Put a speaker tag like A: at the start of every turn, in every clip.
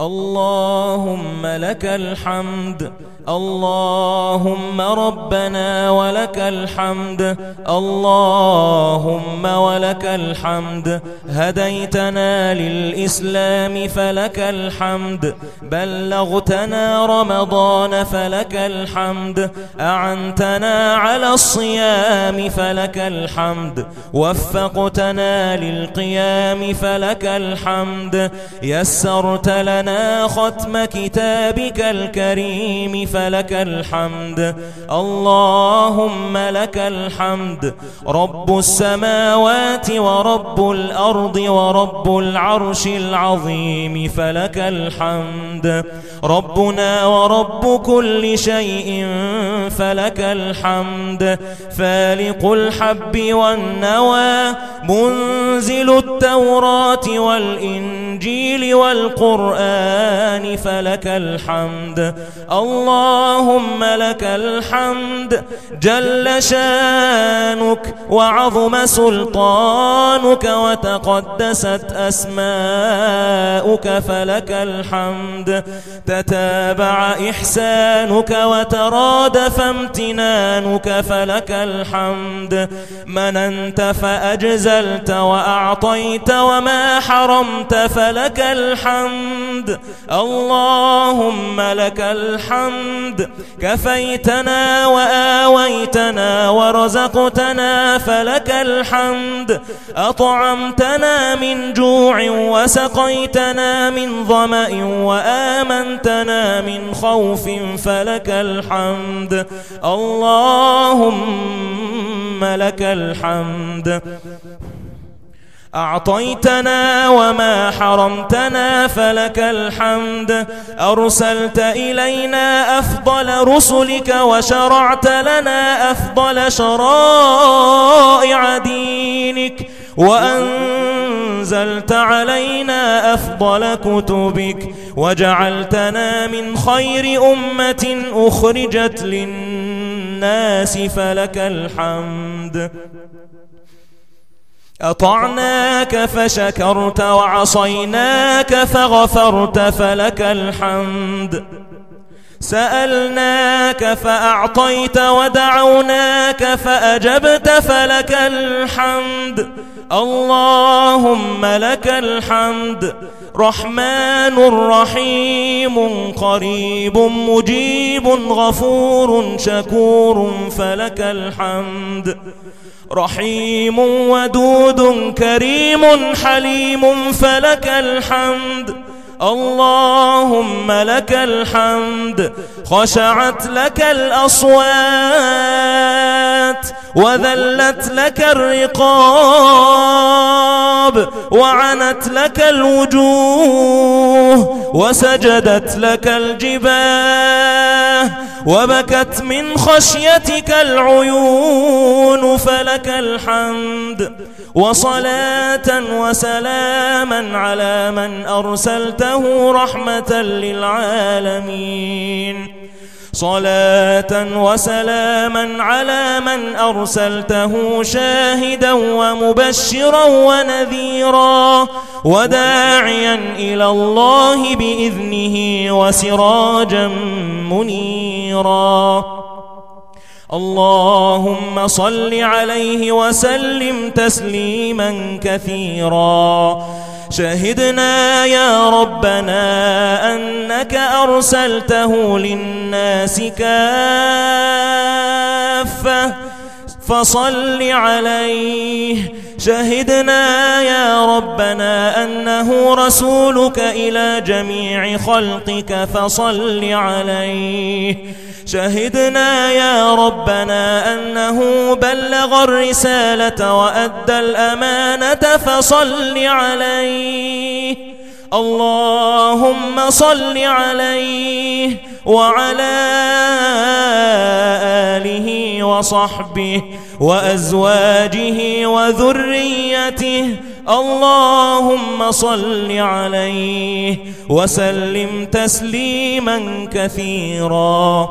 A: اللهم لك الحمد. اللهم ربنا ولك الحمد. اللهم ولك الحمد. هديتنا للإسلام فلك الحمد. بلغتنا رمضان فلك الحمد. أعنتنا على الصيام فلك الحمد. وفقتنا للقيام فلك الحمد. يسرت لنا ختم كتابك الكريم فلك الحمد. اللهم لك الحمد. رب السماوات ورب الأرض ورب العرش العظيم. فلك الحمد. ربنا ورب كل شيء فلك الحمد. فالق الحب والنوى منزل التوراة والإنجيل والقرآن فلك الحمد. اللهم لك الحمد جل شانك وعظم سلطانك وتقدست أسماؤك فلك الحمد. تتابع إحسانك وترادف امتنانك فلك الحمد. مننت فأجزلت وأعطيت وما حرمت فلك الحمد. اللهم لك الحمد. كفيتنا وآويتنا ورزقتنا فلك الحمد. أطعمتنا من جوع وسقيتنا من ظمأ وآمنتنا من خوف فلك الحمد. اللهم لك الحمد. أعطيتنا وما حرمتنا فلك الحمد. أرسلت إلينا أفضل رسلك وشرعت لنا أفضل شرائع دينك. وأنزلت علينا أفضل كتبك وجعلتنا من خير أمة أخرجت للناس فلك الحمد. أطعناك فشكرت وعصيناك فغفرت فلك الحمد. سألناك فأعطيت ودعوناك فأجبت فلك الحمد. اللهم لك الحمد. رحمن رحيم قريب مجيب غفور شكور فلك الحمد. رحيم ودود كريم حليم فلك الحمد. اللهم لك الحمد خشعت لك الأصوات وذلت لك الرقاب وعنت لك الوجوه وسجدت لك الجباه وبكت من خشيتك العيون فلك الحمد وصلاة وسلاما على من أرسلته رحمة للعالمين صلاة وسلاما على من أرسلته شاهدا ومبشرا ونذيرا وداعيا إلى الله بإذنه وسراجا منيرا. اللهم صل عليه وسلم تسليما كثيرا. شهدنا يا ربنا أنك أرسلته للناس كافة. فصل عليه. شهدنا يا ربنا أنه رسولك إلى جميع خلقك فصل عليه. شهدنا يا ربنا أنه بلغ الرسالة وأدى الأمانة فصل عليه. اللهم صل عليه وعلى آله وصحبه وأزواجه وذريته. اللهم صل عليه وسلم تسليما كثيرا.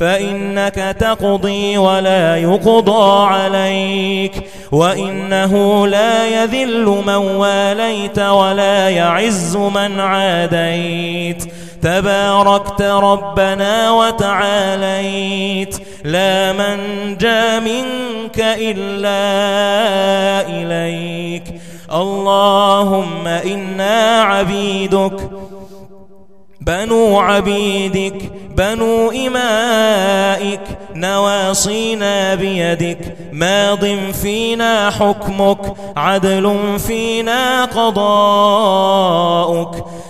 A: فإنك تقضي ولا يقضى عليك وإنه لا يذل من واليت ولا يعز من عاديت تباركت ربنا وتعاليت لا من جاء منك إلا إليك اللهم إنا عبيدك بنو عبيدك بنو إمائك نواصينا بيدك ماض فينا حكمك عدل فينا قضاؤك.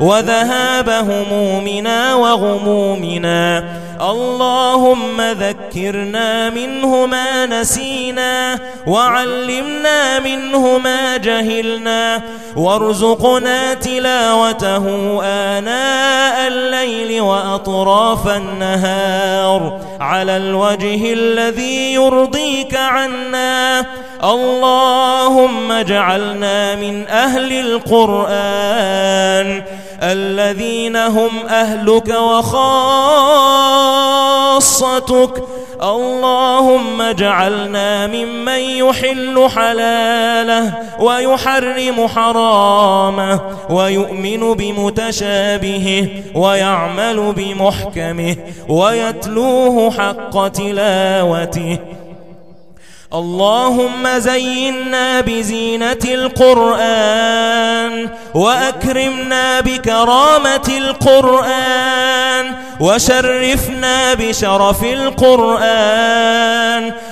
A: وذهاب همومنا وغمومنا اللهم ذكرنا منه ما نسينا وعلمنا منه ما جهلنا وارزقنا تلاوته آناء الليل وأطراف النهار. على الوجه الذي يرضيك عنا اللهم اجعلنا من أهل القرآن. الذين هم أهلك وخاصتك. اللهم اجعلنا ممن يحل حلاله ويحرم حرامه ويؤمن بمتشابهه ويعمل بمحكمه ويتلوه حق تلاوته. اللهم زينا بزينة القرآن وأكرمنا بكرامة القرآن وشرفنا بشرف القرآن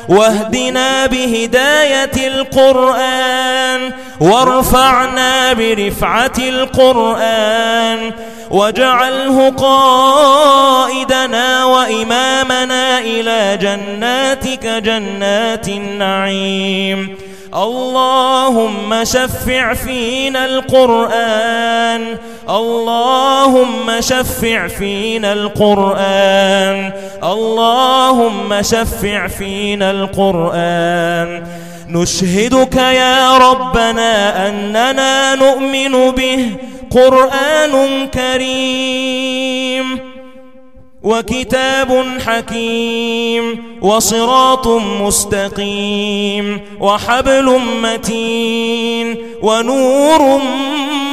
A: واهدنا بهداية القرآن وارفعنا برفعة القرآن واجعله قائدنا وإمامنا إلى جناتك جنات النعيم. اللهم شفع فينا القرآن. اللهم شفع فينا القرآن. اللهم شفع فينا القرآن. نشهدك يا ربنا أننا نؤمن به. قرآن كريم وكتاب حكيم وصراط مستقيم وحبل متين ونور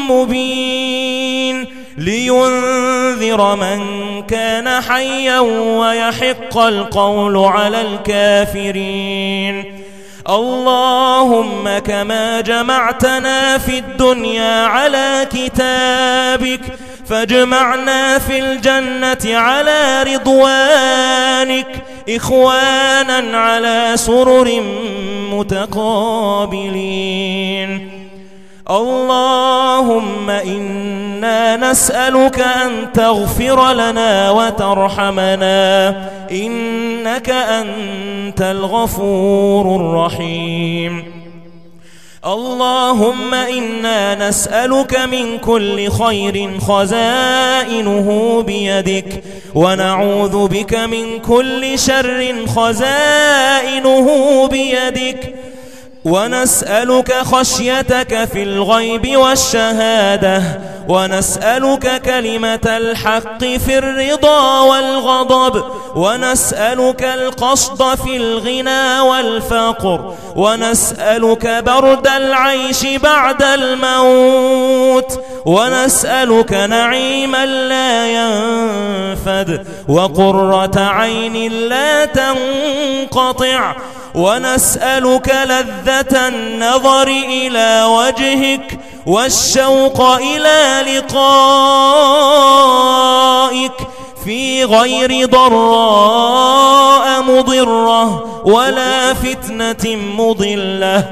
A: مبين لينذر من كان حيا ويحق القول على الكافرين اللهم كما جمعتنا في الدنيا على كتابك فاجمعنا في الجنة على رضوانك إخوانا على سرر متقابلين. اللهم إنا نسألك أن تغفر لنا وترحمنا. إنك أنت الغفور الرحيم. اللهم إنا نسألك من كل خير خزائنه بيدك ونعوذ بك من كل شر خزائنه بيدك. ونسألك خشيتك في الغيب والشهادة ونسألك كلمة الحق في الرضا والغضب ونسألك القصد في الغنى والفقر ونسألك برد العيش بعد الموت ونسألك نعيما لا ينفد وقرة عين لا تنقطع ونسألك لذة النظر إلى وجهك والشوق إلى لقائك في غير ضراء مضرة ولا فتنة مضلة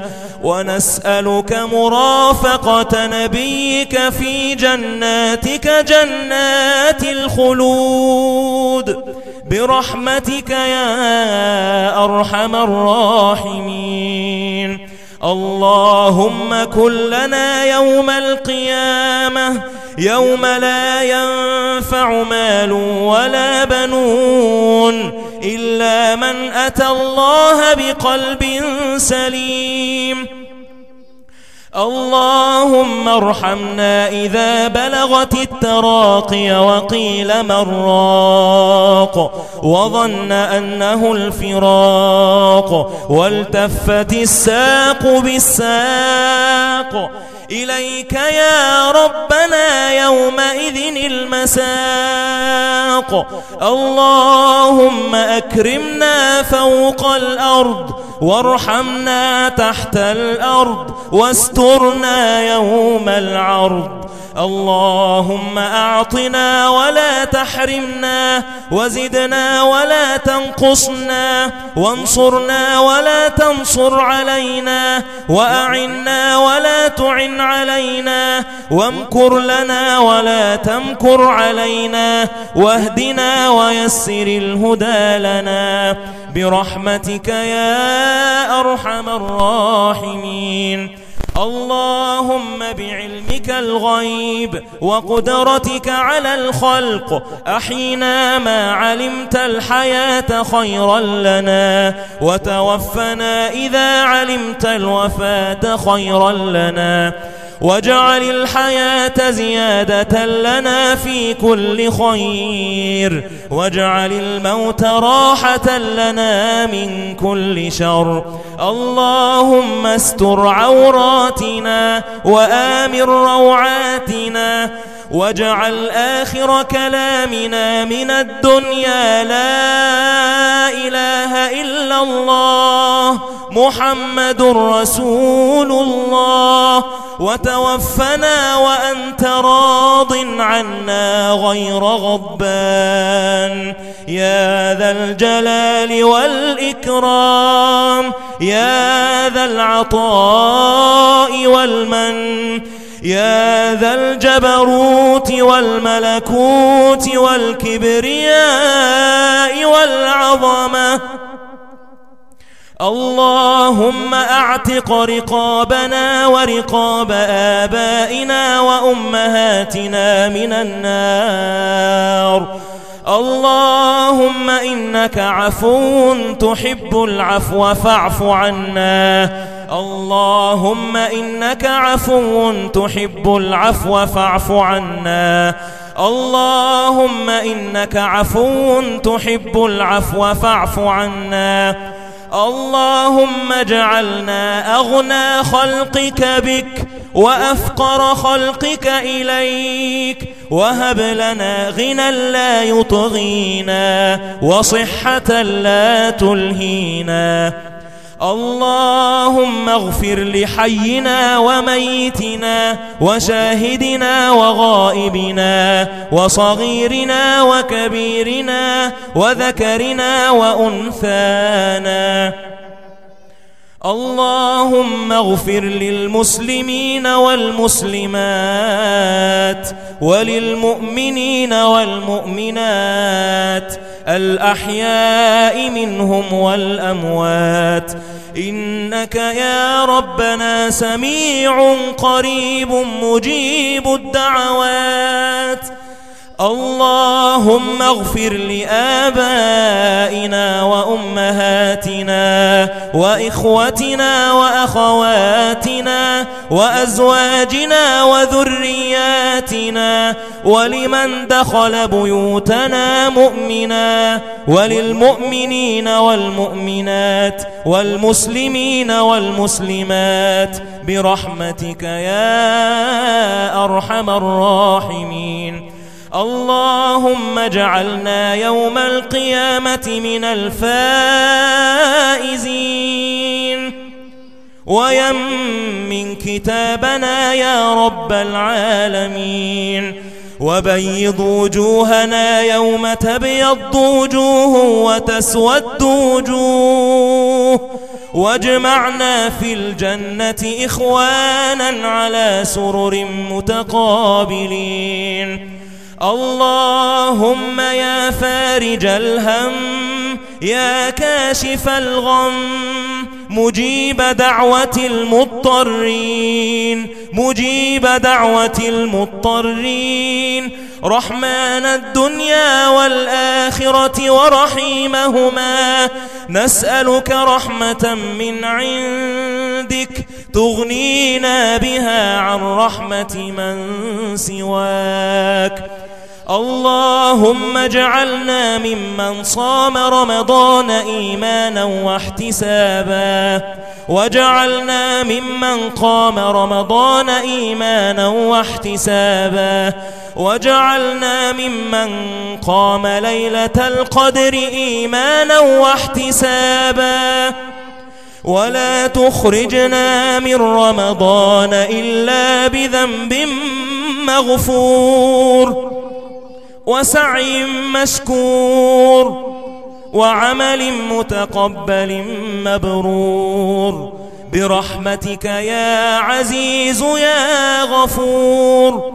A: ونسألك مرافقة نبيك في جناتك جنات الخلود. برحمتك يا أرحم الراحمين. اللهم كن لنا يوم القيامة يوم لا ينفع مال ولا بنون إلا من أتى الله بقلب سليم. اللهم ارحمنا إذا بلغت التراقي وقيل مراق وظن أنه الفراق والتفت الساق بالساق. إليك يا ربنا يومئذ المساق. اللهم أكرمنا فوق الأرض وارحمنا تحت الأرض واسترنا يوم العرض. اللهم أعطنا ولا تحرمنا وزدنا ولا تنقصنا وانصرنا ولا تنصر علينا وأعنا ولا تعن علينا وامكر لنا ولا تمكر علينا واهدنا ويسر الهدى لنا. برحمتك يا أرحم الراحمين. اللهم بعلمك الغيب وقدرتك على الخلق أحينا ما علمت الحياة خيرا لنا وتوفنا إذا علمت الوفاة خيرا لنا واجعل الحياة زيادة لنا في كل خير. واجعل الموت راحة لنا من كل شر. اللهم استر عوراتنا وآمن روعاتنا. واجعل آخر كلامنا من الدنيا لا إله إلا الله محمد رسول الله وتوفنا وأنت راض عنا غير غضبان يا ذا الجلال والإكرام يا ذا العطاء والمن يا ذا الجبروت والملكوت والكبرياء والعظمة. اللهم أعتق رقابنا ورقاب آبائنا وأمهاتنا من النار. اللهم إنك عفو تحب العفو فاعف عنا. اللهم إنك عفو تحب العفو فاعف عنا. اللهم إنك عفو تحب العفو فاعف عنا. اللهم اجعلنا أغنى خلقك بك وأفقر خلقك إليك. وهب لنا غنى لا يطغينا وصحة لا تلهينا. اللهم اغفر لحينا وميتنا وشاهدنا وغائبنا وصغيرنا وكبيرنا وذكرنا وأنثانا اللهم اغفر للمسلمين والمسلمات وللمؤمنين والمؤمنات الأحياء منهم والأموات إنك يا ربنا سميع قريب مجيب الدعوات اللهم اغفر لآبائنا وأمهاتنا وإخوتنا وأخواتنا وأزواجنا وذرياتنا ولمن دخل بيوتنا مؤمنا وللمؤمنين والمؤمنات والمسلمين والمسلمات برحمتك يا أرحم الراحمين اللهم اجعلنا يوم القيامة من الفائزين. ويمن كتابنا يا رب العالمين. وبيض وجوهنا يوم تبيض وجوه وتسود وجوه. واجمعنا في الجنة إخوانا على سرر متقابلين. اللهم يا فارج الهم يا كاشف الغم مجيب دعوة المضطرين مجيب دعوة المضطرين. رحمن الدنيا والآخرة ورحيمهما نسألك رحمة من عندك تغنينا بها عن رحمة من سواك. اللهم اجعلنا ممن صام رمضان إيمانا واحتسابا. وجعلنا ممن قام رمضان إيمانا واحتسابا. وجعلنا ممن قام ليلة القدر إيمانا واحتسابا. ولا تخرجنا من رمضان إلا بذنب مغفور. وسعي مشكور وعمل متقبل مبرور برحمتك يا عزيز يا غفور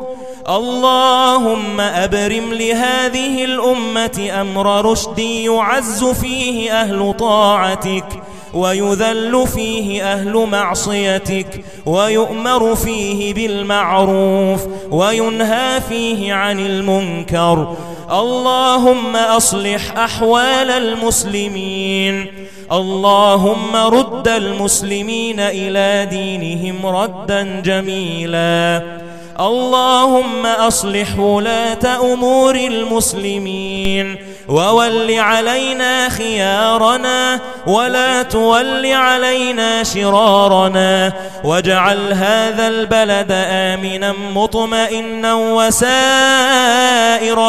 A: اللهم أبرم لهذه الأمة أمر رشد يعز فيه أهل طاعتك ويذل فيه أهل معصيتك ويؤمر فيه بالمعروف وينهى فيه عن المنكر. اللهم أصلح أحوال المسلمين. اللهم رد المسلمين إلى دينهم ردا جميلا. اللهم أصلح ولاة أمور المسلمين. وول علينا خيارنا ولا تول علينا شرارنا واجعل هذا البلد آمنا مطمئنا وسائر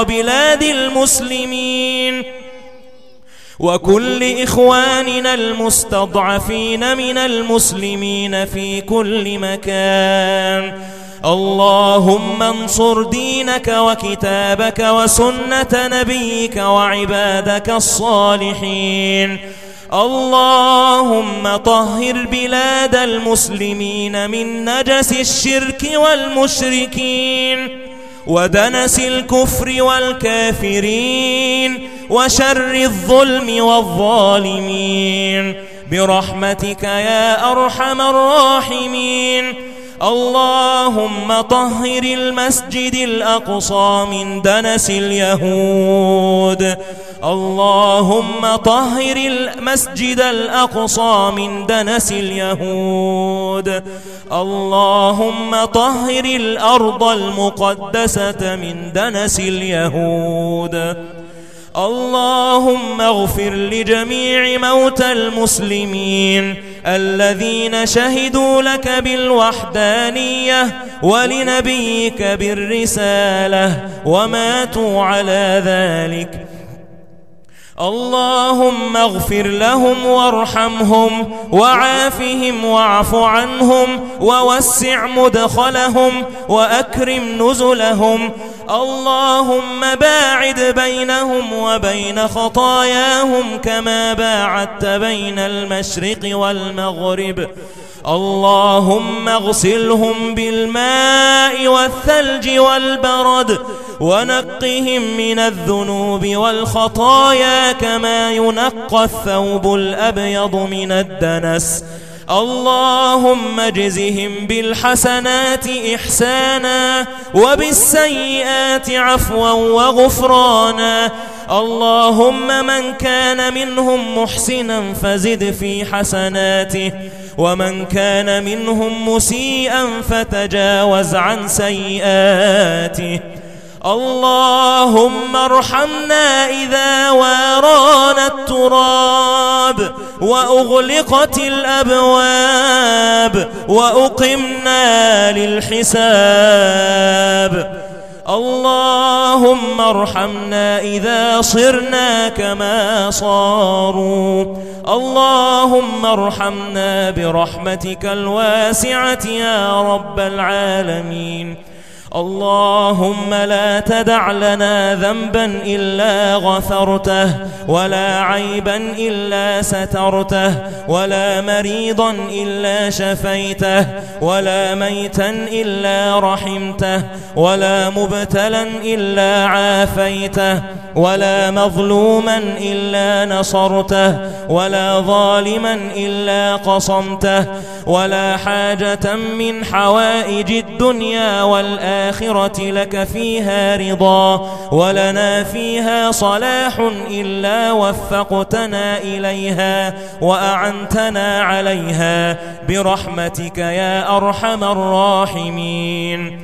A: بلاد المسلمين وكل إخواننا المستضعفين من المسلمين في كل مكان اللهم انصر دينك وكتابك وسنة نبيك وعبادك الصالحين. اللهم طهر بلاد المسلمين من نجس الشرك والمشركين ودنس الكفر والكافرين وشر الظلم والظالمين. برحمتك يا أرحم الراحمين. اللهم طهر المسجد الأقصى من دنس اليهود. اللهم طهر المسجد الأقصى من دنس اليهود. اللهم طهر الأرض المقدسة من دنس اليهود. اللهم اغفر لجميع موتى المسلمين. الذين شهدوا لك بالوحدانية ولنبيك بالرسالة وماتوا على ذلك اللهم اغفر لهم وارحمهم وعافهم واعف عنهم ووسع مدخلهم وأكرم نزلهم. اللهم باعد بينهم وبين خطاياهم كما باعدت بين المشرق والمغرب. اللهم اغسلهم بالماء والثلج والبرد ونقهم من الذنوب والخطايا كما ينقى الثوب الأبيض من الدنس. اللهم اجزهم بالحسنات إحسانا وبالسيئات عفوا وغفرانا. اللهم من كان منهم محسنا فزد في حسناته. ومن كان منهم مسيئا فتجاوز عن سيئاته. اللهم ارحمنا إذا وارانا التراب وأغلقت الأبواب وأقمنا للحساب. اللهم ارحمنا إذا صرنا كما صاروا. اللهم ارحمنا برحمتك الواسعة يا رب العالمين. اللهم لا تدع لنا ذنبا إلا غفرته ولا عيبا إلا سترته ولا مريضا إلا شفيته ولا ميتا إلا رحمته ولا مبتلا إلا عافيته ولا مظلوما إلا نصرته ولا ظالما إلا قصمته ولا حاجة من حوائج الدنيا والآخرة لك فيها رضا ولنا فيها صلاح إلا وفقتنا إليها وأعنتنا عليها برحمتك يا أرحم الراحمين.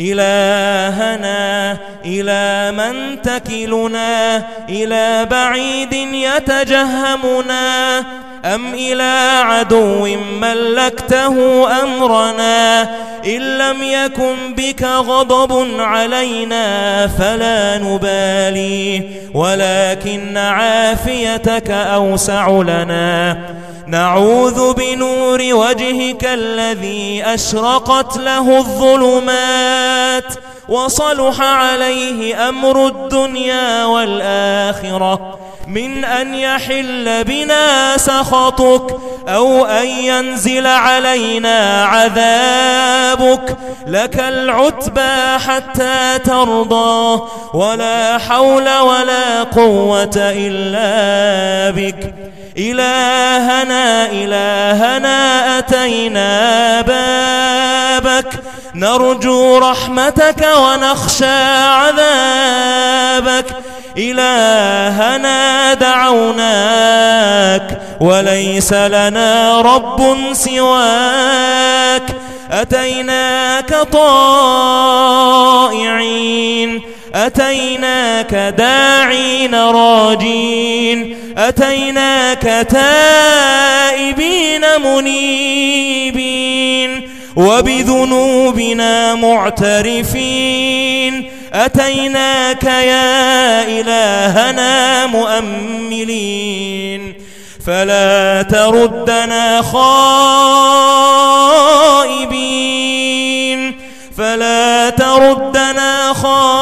A: إلهنا إلى من تكلنا إلى بعيد يتجهمنا. أم إلى عدو ملكته أمرنا؟ إن لم يكن بك غضب علينا فلا نبالي ولكن عافيتك أوسع لنا. نعوذ بنور وجهك الذي أشرقت له الظلمات وصلح عليه أمر الدنيا والآخرة من أن يحل بنا سخطك أو أن ينزل علينا عذابك لك العتبى حتى ترضى ولا حول ولا قوة إلا بك إلهنا إلهنا أتينا بابك. نرجو رحمتك ونخشى عذابك. إلهنا دعوناك وليس لنا رب سواك. أتيناك طائعين أتيناك داعين راجين. أتيناك تائبين منيبين وبذنوبنا معترفين أتيناك يا إلهنا مؤملين فلا تردنا خائبين فلا تردنا خائبين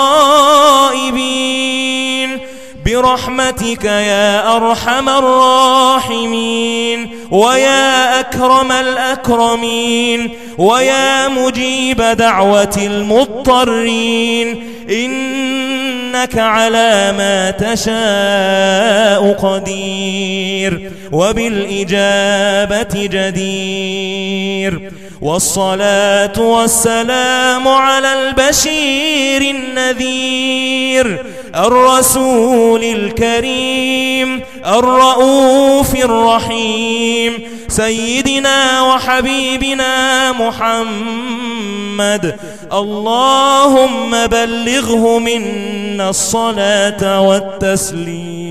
A: برحمتك يا أرحم الراحمين ويا أكرم الأكرمين ويا مجيب دعوة المضطرين إنك على ما تشاء قدير وبالإجابة جدير والصلاة والسلام على البشير النذير. الرسول الكريم الرؤوف الرحيم سيدنا وحبيبنا محمد. اللهم بلغه منا الصلاة والتسليم.